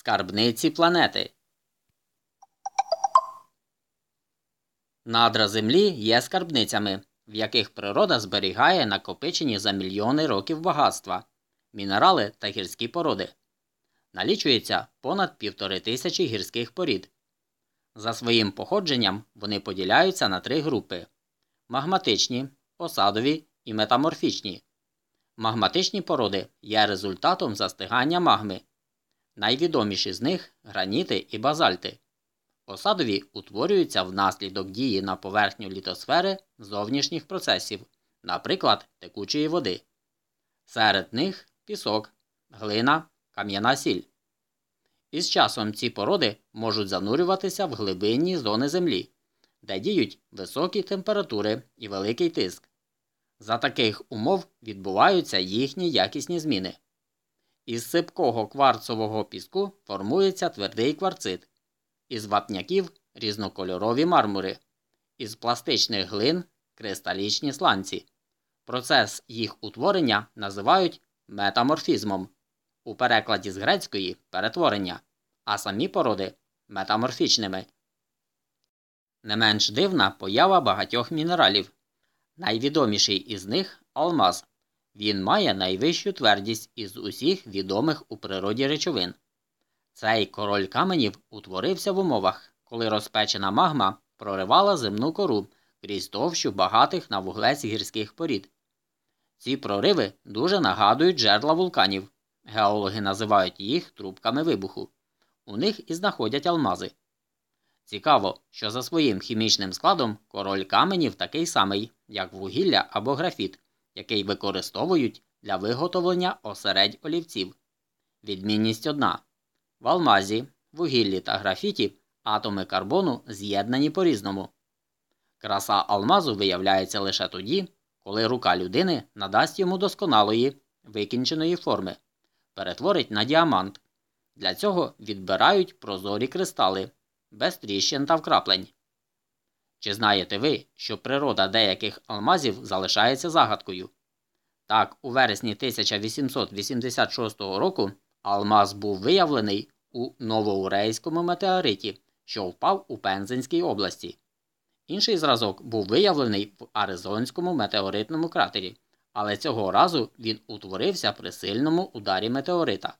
Скарбниці планети. Надра Землі є скарбницями, в яких природа зберігає накопичені за мільйони років багатства, мінерали та гірські породи. Налічується понад півтори тисячі гірських порід. За своїм походженням вони поділяються на три групи: магматичні, осадові і метаморфічні. Магматичні породи є результатом застигання магми. Найвідоміші з них граніти і базальти. Осадові утворюються внаслідок дії на поверхню літосфери зовнішніх процесів, наприклад, текучої води. Серед них пісок, глина, кам'яна сіль. Із часом ці породи можуть занурюватися в глибинні зони Землі, де діють високі температури і великий тиск. За таких умов відбуваються їхні якісні зміни. Із сипкого кварцового піску формується твердий кварцит, із вапняків різнокольорові мармури, із пластичних глин кристалічні сланці. Процес їх утворення називають метаморфізмом, у перекладі з грецької перетворення, а самі породи метаморфічними. Не менш дивна поява багатьох мінералів. Найвідоміший із них алмаз. Він має найвищу твердість із усіх відомих у природі речовин. Цей король каменів утворився в умовах, коли розпечена магма проривала земну кору крізь товщу багатих на вуглець гірських порід. Ці прориви дуже нагадують жерла вулканів. Геологи називають їх трубками вибуху. У них і знаходять алмази. Цікаво, що за своїм хімічним складом король каменів такий самий, як вугілля або графіт, який використовують для виготовлення осередь олівців. Відмінність одна в алмазі, вугіллі та графіті атоми карбону з'єднані по різному. Краса алмазу виявляється лише тоді, коли рука людини надасть йому досконалої, викінченої форми, перетворить на діамант. Для цього відбирають прозорі кристали без тріщин та вкраплень. Чи знаєте ви, що природа деяких алмазів залишається загадкою? Так, у вересні 1886 року алмаз був виявлений у Новоурейському метеориті, що впав у Пензенській області. Інший зразок був виявлений в Аризонському метеоритному кратері, але цього разу він утворився при сильному ударі метеорита.